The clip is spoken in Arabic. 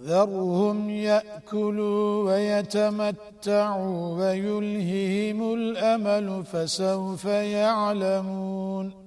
ذرهم يأكلوا ويتمتعوا ويلههم الأمل فسوف يعلمون